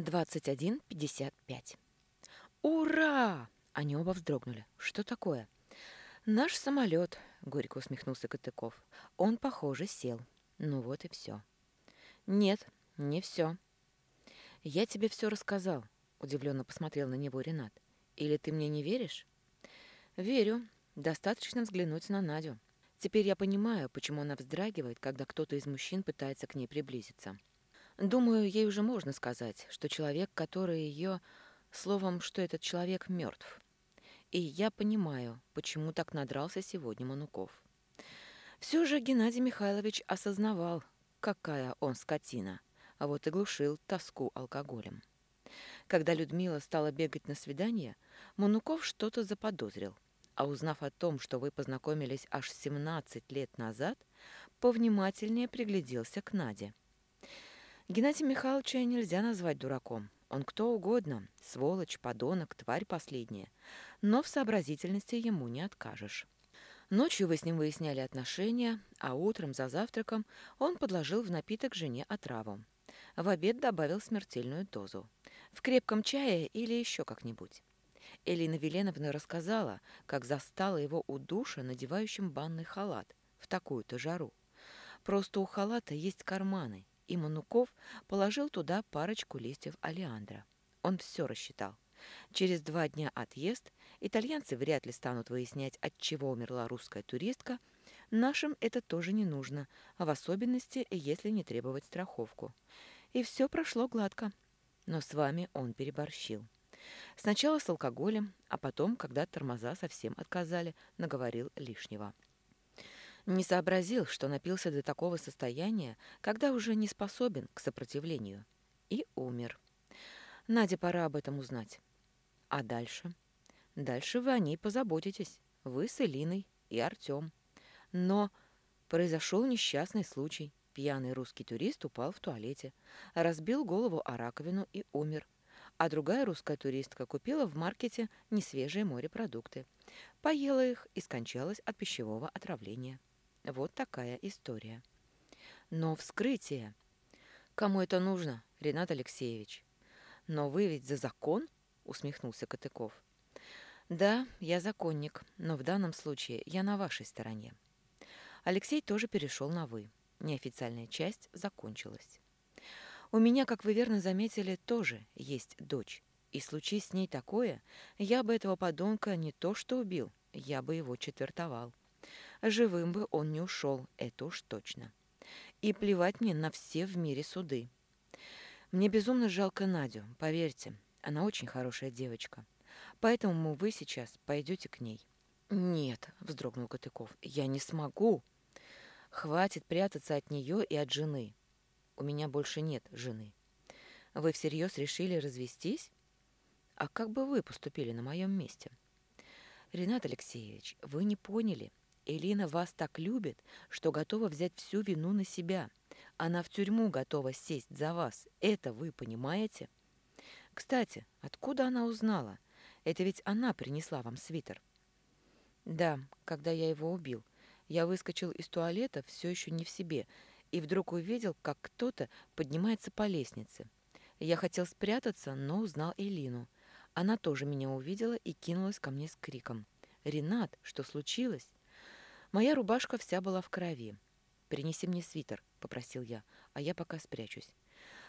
21.55. «Ура!» Они оба вздрогнули. «Что такое?» «Наш самолет», — горько усмехнулся Катыков. «Он, похоже, сел. Ну вот и все». «Нет, не все». «Я тебе все рассказал», — удивленно посмотрел на него Ренат. «Или ты мне не веришь?» «Верю. Достаточно взглянуть на Надю. Теперь я понимаю, почему она вздрагивает, когда кто-то из мужчин пытается к ней приблизиться. Думаю, ей уже можно сказать, что человек, который ее... Словом, что этот человек мертв. И я понимаю, почему так надрался сегодня Мануков. Все же Геннадий Михайлович осознавал, какая он скотина, а вот и глушил тоску алкоголем. Когда Людмила стала бегать на свидание, Мануков что-то заподозрил – а узнав о том, что вы познакомились аж 17 лет назад, повнимательнее пригляделся к Наде. Геннадия Михайловича нельзя назвать дураком. Он кто угодно, сволочь, подонок, тварь последняя. Но в сообразительности ему не откажешь. Ночью вы с ним выясняли отношения, а утром за завтраком он подложил в напиток жене отраву. В обед добавил смертельную дозу. В крепком чае или еще как-нибудь. Элина Веленовна рассказала, как застала его у душа, надевающим банный халат в такую-то жару. Просто у халата есть карманы, и Мануков положил туда парочку листьев алиандра. Он все рассчитал. Через два дня отъезд итальянцы вряд ли станут выяснять, от чего умерла русская туристка. Нашим это тоже не нужно, а в особенности, если не требовать страховку. И все прошло гладко. Но с вами он переборщил. Сначала с алкоголем, а потом, когда тормоза совсем отказали, наговорил лишнего. Не сообразил, что напился до такого состояния, когда уже не способен к сопротивлению. И умер. Наде пора об этом узнать. А дальше? Дальше вы о ней позаботитесь. Вы с Элиной и Артем. Но произошел несчастный случай. Пьяный русский турист упал в туалете, разбил голову о раковину и умер а другая русская туристка купила в маркете несвежие морепродукты. Поела их и скончалась от пищевого отравления. Вот такая история. Но вскрытие... Кому это нужно, Ренат Алексеевич? Но вы ведь за закон? Усмехнулся Катыков. Да, я законник, но в данном случае я на вашей стороне. Алексей тоже перешел на «вы». Неофициальная часть закончилась. У меня, как вы верно заметили, тоже есть дочь. И случись с ней такое, я бы этого подонка не то что убил, я бы его четвертовал. Живым бы он не ушел, это уж точно. И плевать мне на все в мире суды. Мне безумно жалко Надю, поверьте, она очень хорошая девочка. Поэтому вы сейчас пойдете к ней. «Нет», — вздрогнул Катыков, — «я не смогу. Хватит прятаться от нее и от жены. У меня больше нет жены. Вы всерьез решили развестись? А как бы вы поступили на моем месте? Ренат Алексеевич, вы не поняли. Элина вас так любит, что готова взять всю вину на себя. Она в тюрьму готова сесть за вас. Это вы понимаете? Кстати, откуда она узнала? Это ведь она принесла вам свитер. Да, когда я его убил. Я выскочил из туалета все еще не в себе и вдруг увидел, как кто-то поднимается по лестнице. Я хотел спрятаться, но узнал Элину. Она тоже меня увидела и кинулась ко мне с криком. «Ренат, что случилось?» Моя рубашка вся была в крови. «Принеси мне свитер», — попросил я, — «а я пока спрячусь».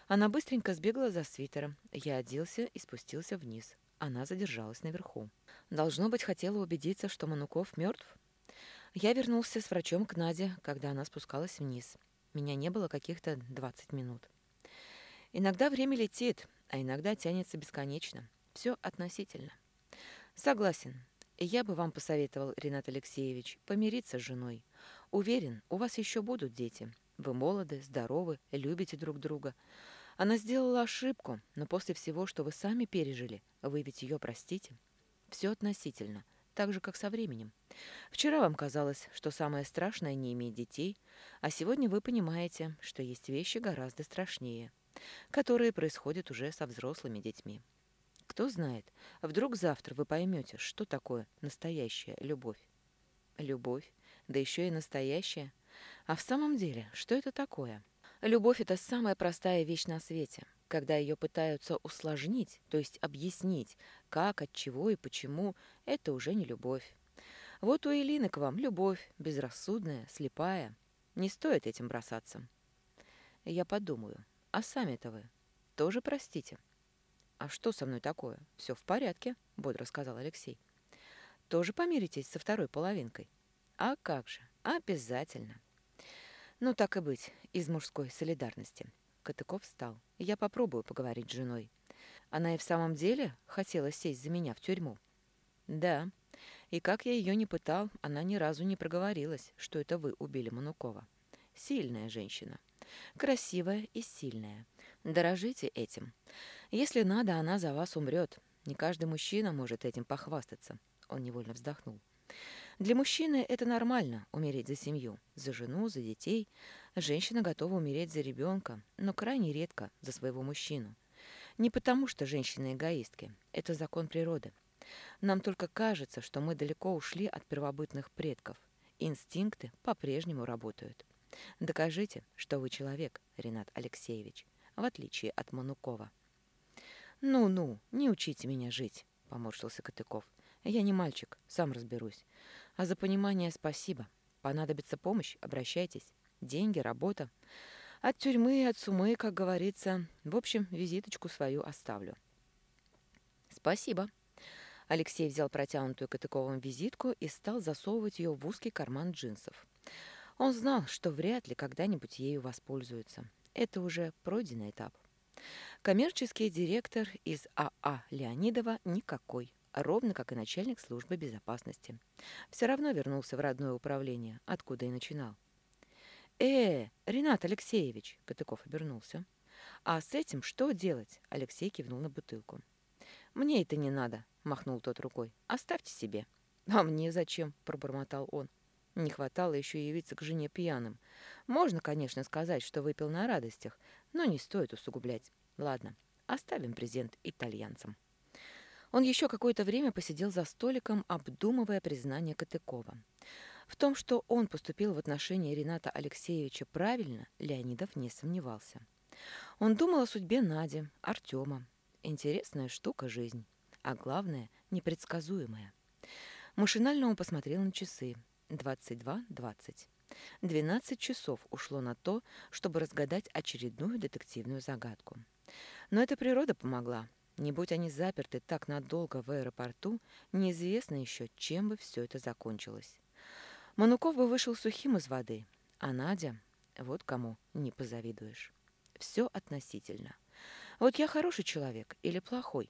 Она быстренько сбегала за свитером. Я оделся и спустился вниз. Она задержалась наверху. Должно быть, хотела убедиться, что Мануков мертв. Я вернулся с врачом к Наде, когда она спускалась вниз. Меня не было каких-то 20 минут. Иногда время летит, а иногда тянется бесконечно. Все относительно. Согласен. Я бы вам посоветовал, Ренат Алексеевич, помириться с женой. Уверен, у вас еще будут дети. Вы молоды, здоровы, любите друг друга. Она сделала ошибку, но после всего, что вы сами пережили, вы ведь ее простите. Все относительно так же, как со временем. Вчера вам казалось, что самое страшное не иметь детей, а сегодня вы понимаете, что есть вещи гораздо страшнее, которые происходят уже со взрослыми детьми. Кто знает, вдруг завтра вы поймете, что такое настоящая любовь. Любовь, да еще и настоящая. А в самом деле, что это такое? Любовь – это самая простая вещь на свете. Когда ее пытаются усложнить, то есть объяснить, как, от чего и почему, это уже не любовь. Вот у Элины к вам любовь, безрассудная, слепая. Не стоит этим бросаться. Я подумаю, а сами-то вы тоже простите? А что со мной такое? Все в порядке, бодро сказал Алексей. Тоже помиритесь со второй половинкой? А как же, обязательно. Ну, так и быть, из мужской солидарности. Катыков встал. Я попробую поговорить с женой. Она и в самом деле хотела сесть за меня в тюрьму? Да. И как я ее не пытал, она ни разу не проговорилась, что это вы убили Манукова. Сильная женщина. Красивая и сильная. Дорожите этим. Если надо, она за вас умрет. Не каждый мужчина может этим похвастаться. Он невольно вздохнул. Для мужчины это нормально – умереть за семью, за жену, за детей. Женщина готова умереть за ребенка, но крайне редко за своего мужчину. Не потому, что женщины эгоистки. Это закон природы. Нам только кажется, что мы далеко ушли от первобытных предков. Инстинкты по-прежнему работают. Докажите, что вы человек, Ренат Алексеевич, в отличие от Манукова. «Ну-ну, не учите меня жить», — поморщился Катыков. «Я не мальчик, сам разберусь. А за понимание спасибо. Понадобится помощь, обращайтесь. Деньги, работа. От тюрьмы и от сумы, как говорится. В общем, визиточку свою оставлю». «Спасибо», Алексей взял протянутую Катыковым визитку и стал засовывать ее в узкий карман джинсов. Он знал, что вряд ли когда-нибудь ею воспользуются. Это уже пройденный этап. Коммерческий директор из АА а Леонидова никакой, ровно как и начальник службы безопасности. Все равно вернулся в родное управление, откуда и начинал. «Э, Ренат Алексеевич!» — Катыков обернулся. «А с этим что делать?» — Алексей кивнул на бутылку. «Мне это не надо», — махнул тот рукой. «Оставьте себе». «А мне зачем?» — пробормотал он. Не хватало еще явиться к жене пьяным. Можно, конечно, сказать, что выпил на радостях, но не стоит усугублять. Ладно, оставим презент итальянцам. Он еще какое-то время посидел за столиком, обдумывая признание Катыкова. В том, что он поступил в отношении Рената Алексеевича правильно, Леонидов не сомневался. Он думал о судьбе Нади, Артема, Интересная штука жизнь, а главное, непредсказуемая. Машинально он посмотрел на часы. 22.20. 12 часов ушло на то, чтобы разгадать очередную детективную загадку. Но эта природа помогла. Не будь они заперты так надолго в аэропорту, неизвестно еще, чем бы все это закончилось. Мануков бы вышел сухим из воды, а Надя, вот кому не позавидуешь. Все относительно. Вот я хороший человек или плохой?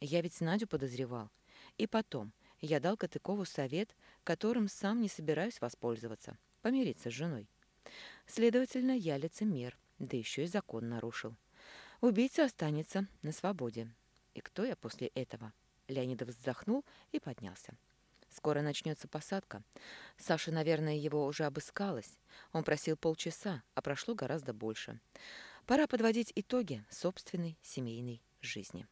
Я ведь Надю подозревал. И потом, я дал Катыкову совет, которым сам не собираюсь воспользоваться. Помириться с женой. Следовательно, я лицемер, да еще и закон нарушил. Убийца останется на свободе. И кто я после этого? Леонидов вздохнул и поднялся. Скоро начнется посадка. Саша, наверное, его уже обыскалась. Он просил полчаса, а прошло гораздо больше. Пора подводить итоги собственной семейной жизни.